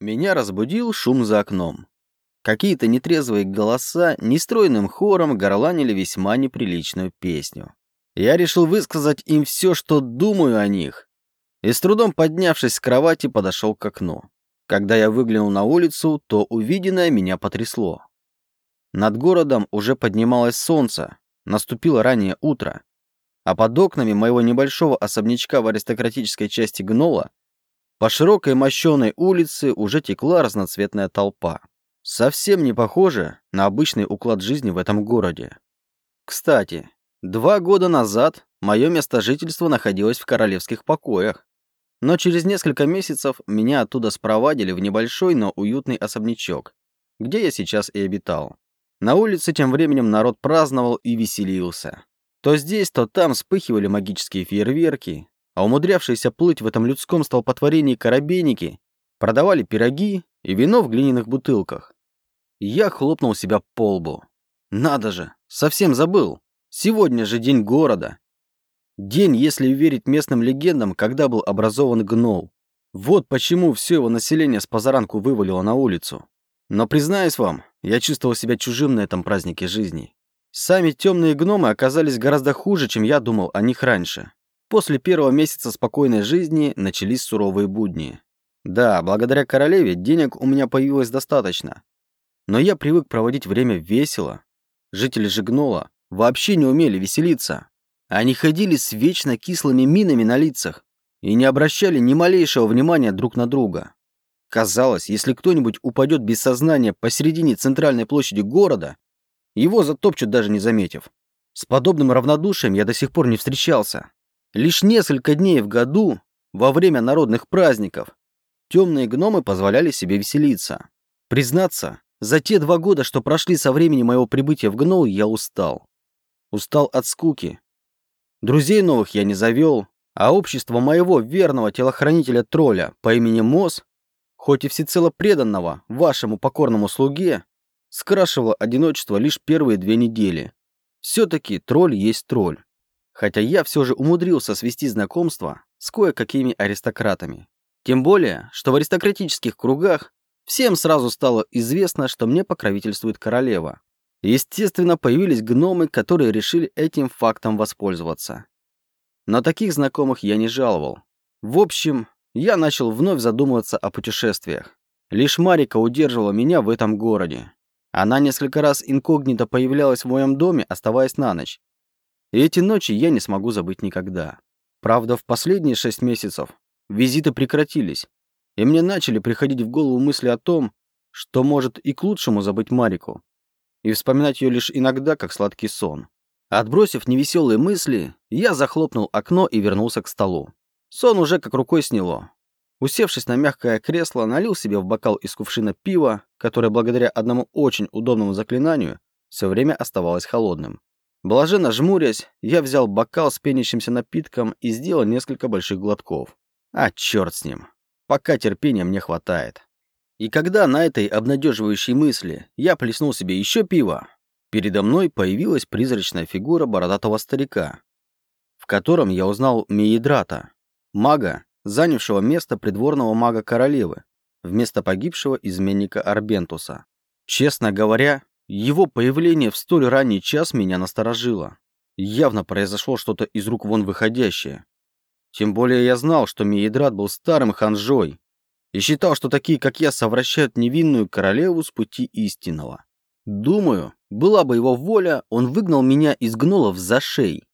Меня разбудил шум за окном. Какие-то нетрезвые голоса нестройным хором горланили весьма неприличную песню. Я решил высказать им все, что думаю о них, и с трудом поднявшись с кровати, подошел к окну. Когда я выглянул на улицу, то увиденное меня потрясло. Над городом уже поднималось солнце, наступило раннее утро, а под окнами моего небольшого особнячка в аристократической части Гнола по широкой мощеной улице уже текла разноцветная толпа. Совсем не похоже на обычный уклад жизни в этом городе. Кстати, два года назад мое место жительства находилось в королевских покоях. Но через несколько месяцев меня оттуда спровадили в небольшой, но уютный особнячок, где я сейчас и обитал. На улице тем временем народ праздновал и веселился. То здесь, то там вспыхивали магические фейерверки, а умудрявшиеся плыть в этом людском столпотворении корабейники продавали пироги и вино в глиняных бутылках. Я хлопнул себя по лбу. Надо же, совсем забыл. Сегодня же день города. День, если верить местным легендам, когда был образован гнол. Вот почему все его население с позаранку вывалило на улицу. Но признаюсь вам, я чувствовал себя чужим на этом празднике жизни. Сами темные гномы оказались гораздо хуже, чем я думал о них раньше. После первого месяца спокойной жизни начались суровые будни. Да, благодаря королеве денег у меня появилось достаточно. Но я привык проводить время весело. Жители же гнола вообще не умели веселиться. Они ходили с вечно кислыми минами на лицах и не обращали ни малейшего внимания друг на друга. Казалось, если кто-нибудь упадет без сознания посередине центральной площади города, его затопчут даже не заметив. С подобным равнодушием я до сих пор не встречался. Лишь несколько дней в году, во время народных праздников, темные гномы позволяли себе веселиться. Признаться, за те два года, что прошли со времени моего прибытия в Гнол, я устал. Устал от скуки, Друзей новых я не завел, а общество моего верного телохранителя-тролля по имени Мос, хоть и всецело преданного вашему покорному слуге, скрашивало одиночество лишь первые две недели. Все-таки тролль есть тролль. Хотя я все же умудрился свести знакомство с кое-какими аристократами. Тем более, что в аристократических кругах всем сразу стало известно, что мне покровительствует королева. Естественно, появились гномы, которые решили этим фактом воспользоваться. Но таких знакомых я не жаловал. В общем, я начал вновь задумываться о путешествиях. Лишь Марика удерживала меня в этом городе. Она несколько раз инкогнито появлялась в моем доме, оставаясь на ночь. И эти ночи я не смогу забыть никогда. Правда, в последние шесть месяцев визиты прекратились, и мне начали приходить в голову мысли о том, что может и к лучшему забыть Марику и вспоминать ее лишь иногда, как сладкий сон. Отбросив невеселые мысли, я захлопнул окно и вернулся к столу. Сон уже как рукой сняло. Усевшись на мягкое кресло, налил себе в бокал из кувшина пива, которое благодаря одному очень удобному заклинанию все время оставалось холодным. Блаженно жмурясь, я взял бокал с пенящимся напитком и сделал несколько больших глотков. А черт с ним. Пока терпения мне хватает. И когда на этой обнадеживающей мысли я плеснул себе еще пиво, передо мной появилась призрачная фигура бородатого старика, в котором я узнал Меидрата, мага, занявшего место придворного мага королевы, вместо погибшего изменника Арбентуса. Честно говоря, его появление в столь ранний час меня насторожило. Явно произошло что-то из рук вон выходящее. Тем более я знал, что Меидрат был старым ханжой, и считал, что такие, как я, совращают невинную королеву с пути истинного. Думаю, была бы его воля, он выгнал меня из гнолов за шеи.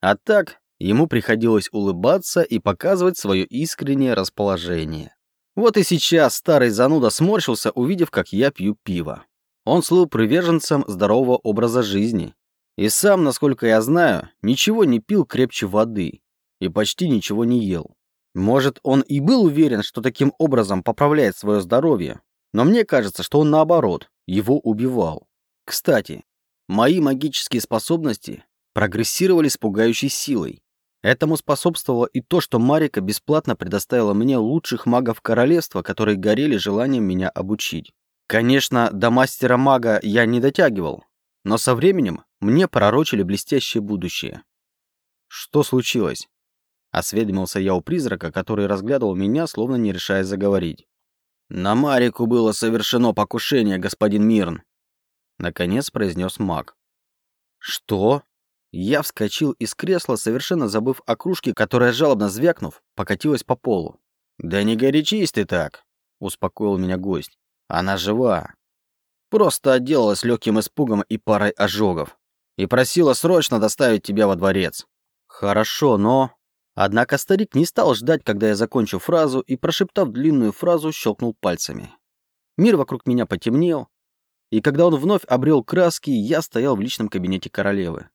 А так, ему приходилось улыбаться и показывать свое искреннее расположение. Вот и сейчас старый зануда сморщился, увидев, как я пью пиво. Он слыл приверженцем здорового образа жизни. И сам, насколько я знаю, ничего не пил крепче воды и почти ничего не ел. Может, он и был уверен, что таким образом поправляет свое здоровье, но мне кажется, что он наоборот, его убивал. Кстати, мои магические способности прогрессировали с пугающей силой. Этому способствовало и то, что Марика бесплатно предоставила мне лучших магов королевства, которые горели желанием меня обучить. Конечно, до мастера-мага я не дотягивал, но со временем мне пророчили блестящее будущее. Что случилось? Осведомился я у призрака, который разглядывал меня, словно не решая заговорить. «На Марику было совершено покушение, господин Мирн», — наконец произнес маг. «Что?» Я вскочил из кресла, совершенно забыв о кружке, которая, жалобно звякнув, покатилась по полу. «Да не горячись ты так», — успокоил меня гость. «Она жива. Просто отделалась легким испугом и парой ожогов. И просила срочно доставить тебя во дворец». «Хорошо, но...» Однако старик не стал ждать, когда я закончу фразу, и, прошептав длинную фразу, щелкнул пальцами. Мир вокруг меня потемнел, и когда он вновь обрел краски, я стоял в личном кабинете королевы.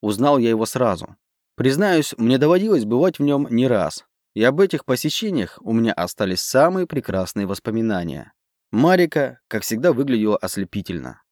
Узнал я его сразу. Признаюсь, мне доводилось бывать в нем не раз, и об этих посещениях у меня остались самые прекрасные воспоминания. Марика, как всегда, выглядела ослепительно.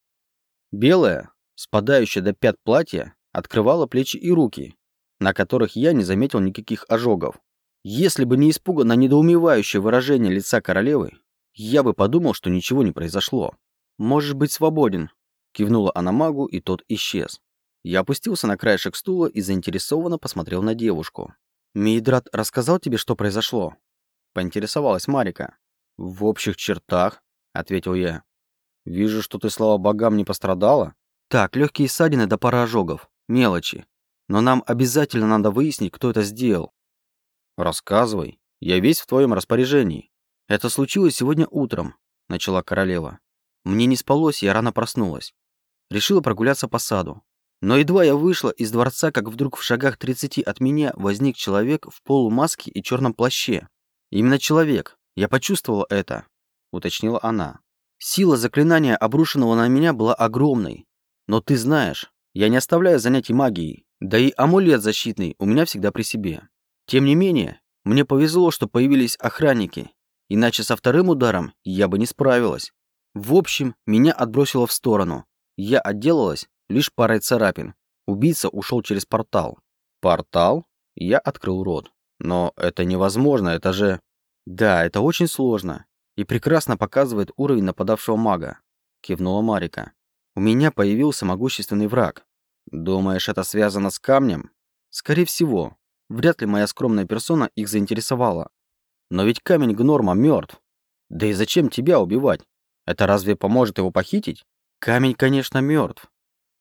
Белая, спадающая до пят платье, открывала плечи и руки, на которых я не заметил никаких ожогов. Если бы не испуганно недоумевающее выражение лица королевы, я бы подумал, что ничего не произошло. «Можешь быть свободен», — кивнула она магу, и тот исчез. Я опустился на краешек стула и заинтересованно посмотрел на девушку. «Мейдрат рассказал тебе, что произошло?» — поинтересовалась Марика. «В общих чертах», — ответил я. «Вижу, что ты, слава богам, не пострадала». «Так, легкие ссадины до пары ожогов. Мелочи. Но нам обязательно надо выяснить, кто это сделал. Рассказывай. Я весь в твоем распоряжении. Это случилось сегодня утром, начала королева. Мне не спалось, я рано проснулась. Решила прогуляться по саду. Но едва я вышла из дворца, как вдруг в шагах 30 от меня возник человек в полумаске и черном плаще. Именно человек. Я почувствовала это, уточнила она. Сила заклинания, обрушенного на меня, была огромной. Но ты знаешь, я не оставляю занятий магией. Да и амулет защитный у меня всегда при себе. Тем не менее, мне повезло, что появились охранники, иначе со вторым ударом я бы не справилась. В общем, меня отбросило в сторону. Я отделалась лишь парой царапин. Убийца ушел через портал. Портал? Я открыл рот. Но это невозможно, это же... Да, это очень сложно. И прекрасно показывает уровень нападавшего мага. Кивнула Марика. У меня появился могущественный враг. Думаешь, это связано с камнем? Скорее всего. Вряд ли моя скромная персона их заинтересовала. Но ведь камень Гнорма мертв. Да и зачем тебя убивать? Это разве поможет его похитить? Камень, конечно, мертв.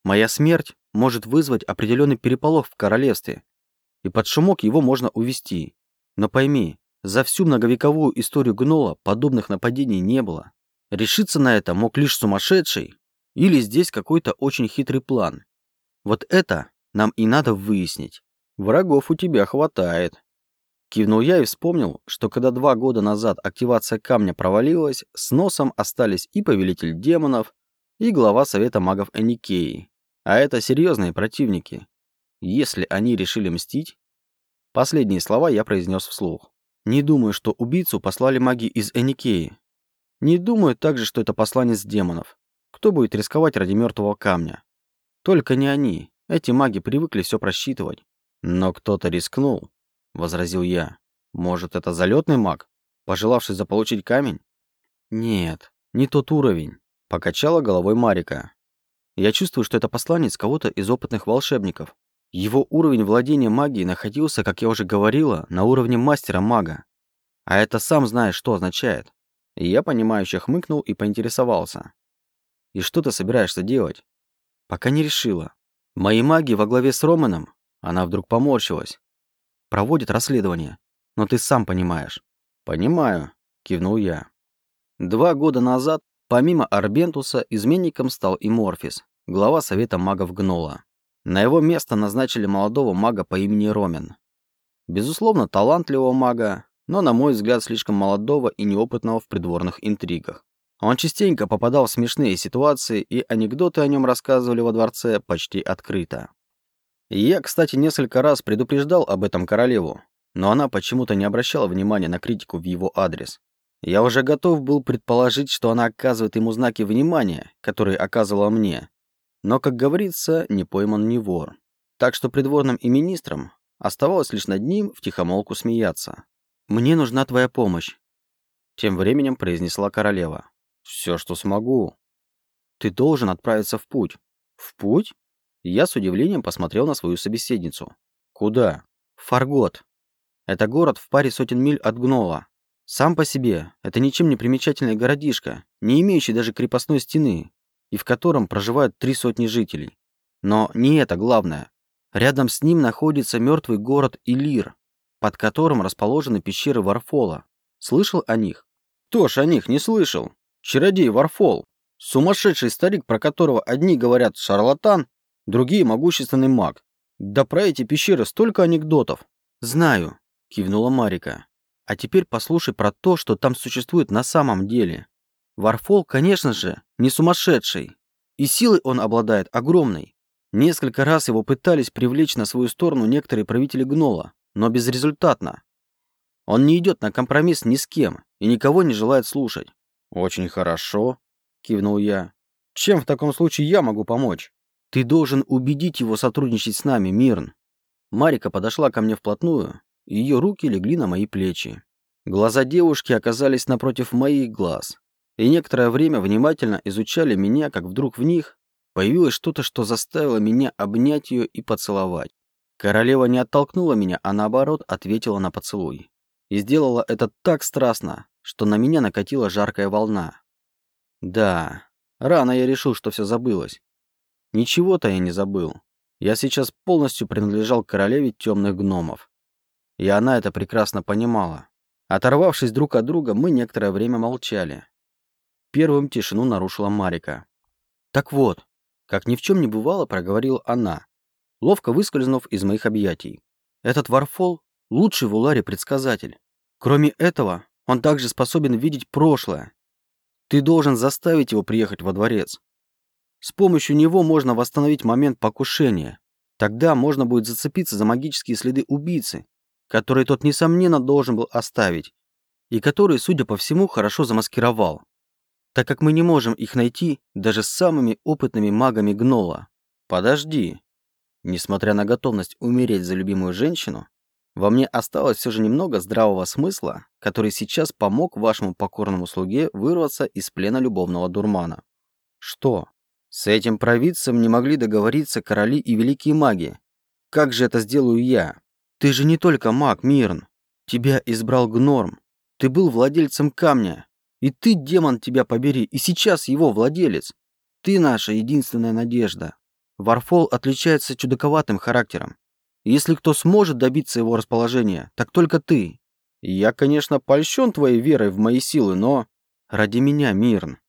Моя смерть может вызвать определенный переполох в королевстве. И под шумок его можно увести. Но пойми, за всю многовековую историю Гнола подобных нападений не было. Решиться на это мог лишь сумасшедший или здесь какой-то очень хитрый план. Вот это нам и надо выяснить. Врагов у тебя хватает. Кивнул я и вспомнил, что когда два года назад активация камня провалилась, с носом остались и повелитель демонов, и глава совета магов Эникеи. А это серьезные противники. Если они решили мстить... Последние слова я произнес вслух. Не думаю, что убийцу послали маги из Эникеи. Не думаю также, что это посланец демонов. Кто будет рисковать ради мертвого камня? Только не они. Эти маги привыкли все просчитывать. Но кто-то рискнул, возразил я. Может, это залетный маг, пожелавший заполучить камень? Нет, не тот уровень, покачала головой Марика. Я чувствую, что это посланец кого-то из опытных волшебников. Его уровень владения магией находился, как я уже говорила, на уровне мастера-мага. А это сам знаешь, что означает. И я, понимающе хмыкнул и поинтересовался. «И что ты собираешься делать?» Пока не решила. Мои маги во главе с Романом, она вдруг поморщилась, проводят расследование. Но ты сам понимаешь. Понимаю, кивнул я. Два года назад, помимо Арбентуса, изменником стал и Морфис, глава Совета магов Гнола. На его место назначили молодого мага по имени Ромен. Безусловно, талантливого мага, но, на мой взгляд, слишком молодого и неопытного в придворных интригах. Он частенько попадал в смешные ситуации, и анекдоты о нем рассказывали во дворце почти открыто. Я, кстати, несколько раз предупреждал об этом королеву, но она почему-то не обращала внимания на критику в его адрес. Я уже готов был предположить, что она оказывает ему знаки внимания, которые оказывала мне. Но, как говорится, не пойман не вор. Так что придворным и министрам оставалось лишь над ним втихомолку смеяться. «Мне нужна твоя помощь», — тем временем произнесла королева. Все, что смогу. Ты должен отправиться в путь. В путь? Я с удивлением посмотрел на свою собеседницу. Куда? Фаргот. Это город в паре сотен миль от Гнола. Сам по себе это ничем не примечательный городишко, не имеющий даже крепостной стены, и в котором проживают три сотни жителей. Но не это главное. Рядом с ним находится мертвый город Илир, под которым расположены пещеры Варфола. Слышал о них? Кто ж о них не слышал? Чародей Варфол. Сумасшедший старик, про которого одни говорят шарлатан, другие могущественный маг. Да про эти пещеры столько анекдотов. Знаю, кивнула Марика. А теперь послушай про то, что там существует на самом деле. Варфол, конечно же, не сумасшедший. И силой он обладает огромной. Несколько раз его пытались привлечь на свою сторону некоторые правители Гнола, но безрезультатно. Он не идет на компромисс ни с кем и никого не желает слушать. «Очень хорошо», — кивнул я. «Чем в таком случае я могу помочь?» «Ты должен убедить его сотрудничать с нами, Мирн». Марика подошла ко мне вплотную, и ее руки легли на мои плечи. Глаза девушки оказались напротив моих глаз, и некоторое время внимательно изучали меня, как вдруг в них появилось что-то, что заставило меня обнять ее и поцеловать. Королева не оттолкнула меня, а наоборот ответила на поцелуй. И сделала это так страстно, что на меня накатила жаркая волна. Да, рано я решил, что все забылось. Ничего-то я не забыл. Я сейчас полностью принадлежал королеве темных гномов. И она это прекрасно понимала. Оторвавшись друг от друга, мы некоторое время молчали. Первым тишину нарушила Марика. «Так вот, как ни в чем не бывало, проговорила она, ловко выскользнув из моих объятий. Этот Варфол – лучший в Уларе предсказатель. Кроме этого, он также способен видеть прошлое. Ты должен заставить его приехать во дворец. С помощью него можно восстановить момент покушения. Тогда можно будет зацепиться за магические следы убийцы, которые тот, несомненно, должен был оставить, и которые, судя по всему, хорошо замаскировал, так как мы не можем их найти даже с самыми опытными магами Гнола. Подожди. Несмотря на готовность умереть за любимую женщину, во мне осталось все же немного здравого смысла, который сейчас помог вашему покорному слуге вырваться из плена любовного дурмана. Что? С этим провидцем не могли договориться короли и великие маги. Как же это сделаю я? Ты же не только маг, Мирн. Тебя избрал Гнорм. Ты был владельцем камня. И ты, демон, тебя побери, и сейчас его владелец. Ты наша единственная надежда. Варфол отличается чудаковатым характером. Если кто сможет добиться его расположения, так только ты. Я, конечно, польщен твоей верой в мои силы, но... Ради меня, Мирн.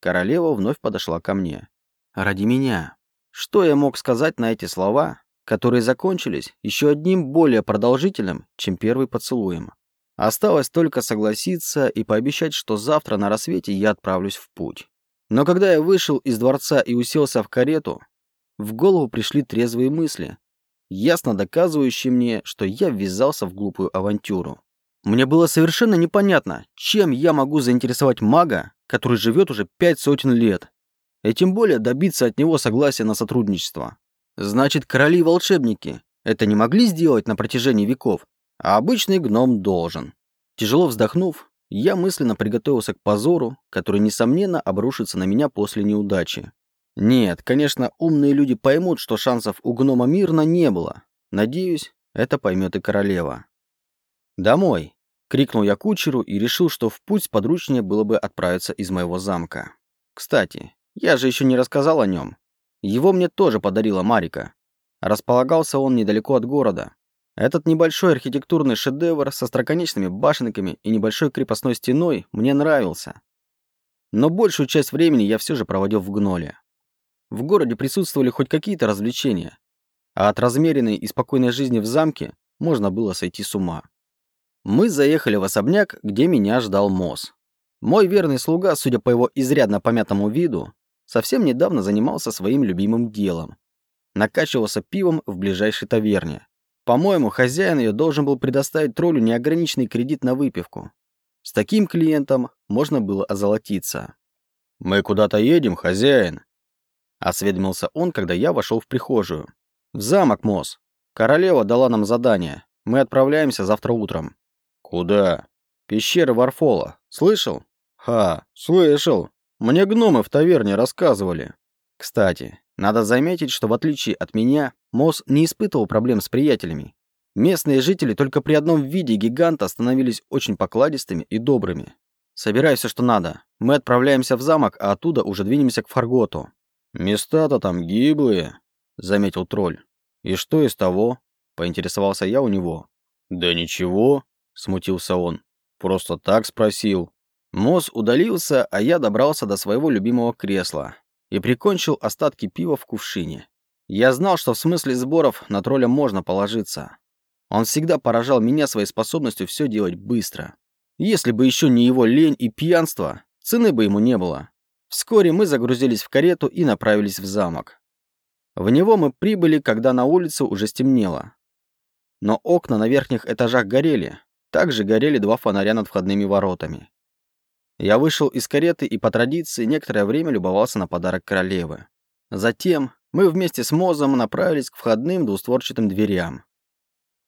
Королева вновь подошла ко мне. Ради меня. Что я мог сказать на эти слова, которые закончились еще одним более продолжительным, чем первый поцелуем? Осталось только согласиться и пообещать, что завтра на рассвете я отправлюсь в путь. Но когда я вышел из дворца и уселся в карету, в голову пришли трезвые мысли, ясно доказывающие мне, что я ввязался в глупую авантюру. Мне было совершенно непонятно, чем я могу заинтересовать мага, который живет уже пять сотен лет, и тем более добиться от него согласия на сотрудничество. Значит, короли и волшебники это не могли сделать на протяжении веков, а обычный гном должен. Тяжело вздохнув, я мысленно приготовился к позору, который, несомненно, обрушится на меня после неудачи. Нет, конечно, умные люди поймут, что шансов у гнома мирно не было. Надеюсь, это поймет и королева. «Домой!» — крикнул я кучеру и решил, что в путь подручнее было бы отправиться из моего замка. Кстати, я же еще не рассказал о нем. Его мне тоже подарила Марика. Располагался он недалеко от города. Этот небольшой архитектурный шедевр со строконечными башенками и небольшой крепостной стеной мне нравился. Но большую часть времени я все же проводил в Гноле. В городе присутствовали хоть какие-то развлечения, а от размеренной и спокойной жизни в замке можно было сойти с ума. Мы заехали в особняк, где меня ждал Мосс. Мой верный слуга, судя по его изрядно помятому виду, совсем недавно занимался своим любимым делом. Накачивался пивом в ближайшей таверне. По-моему, хозяин ее должен был предоставить троллю неограниченный кредит на выпивку. С таким клиентом можно было озолотиться. «Мы куда-то едем, хозяин?» Осведомился он, когда я вошел в прихожую. «В замок, Мосс. Королева дала нам задание. Мы отправляемся завтра утром». «Куда?» «Пещера Варфола. Слышал?» «Ха, слышал. Мне гномы в таверне рассказывали». «Кстати, надо заметить, что в отличие от меня, Мосс не испытывал проблем с приятелями. Местные жители только при одном виде гиганта становились очень покладистыми и добрыми. Собирай все, что надо. Мы отправляемся в замок, а оттуда уже двинемся к Фарготу. Места-то там гиблые, заметил тролль. И что из того? Поинтересовался я у него. Да ничего, смутился он. Просто так спросил. Моз удалился, а я добрался до своего любимого кресла и прикончил остатки пива в кувшине. Я знал, что в смысле сборов на тролля можно положиться. Он всегда поражал меня своей способностью все делать быстро. Если бы еще не его лень и пьянство, цены бы ему не было. Вскоре мы загрузились в карету и направились в замок. В него мы прибыли, когда на улице уже стемнело. Но окна на верхних этажах горели. Также горели два фонаря над входными воротами. Я вышел из кареты и по традиции некоторое время любовался на подарок королевы. Затем мы вместе с Мозом направились к входным двустворчатым дверям.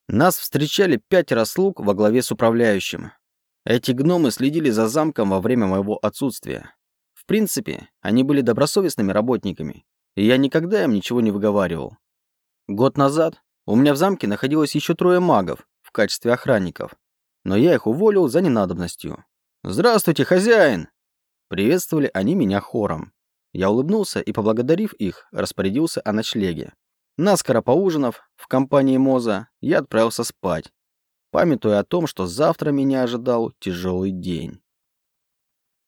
Нас встречали пятеро слуг во главе с управляющим. Эти гномы следили за замком во время моего отсутствия. В принципе, они были добросовестными работниками, и я никогда им ничего не выговаривал. Год назад у меня в замке находилось еще трое магов в качестве охранников, но я их уволил за ненадобностью. «Здравствуйте, хозяин!» Приветствовали они меня хором. Я улыбнулся и, поблагодарив их, распорядился о ночлеге. Наскоро поужинав в компании Моза, я отправился спать, памятуя о том, что завтра меня ожидал тяжелый день.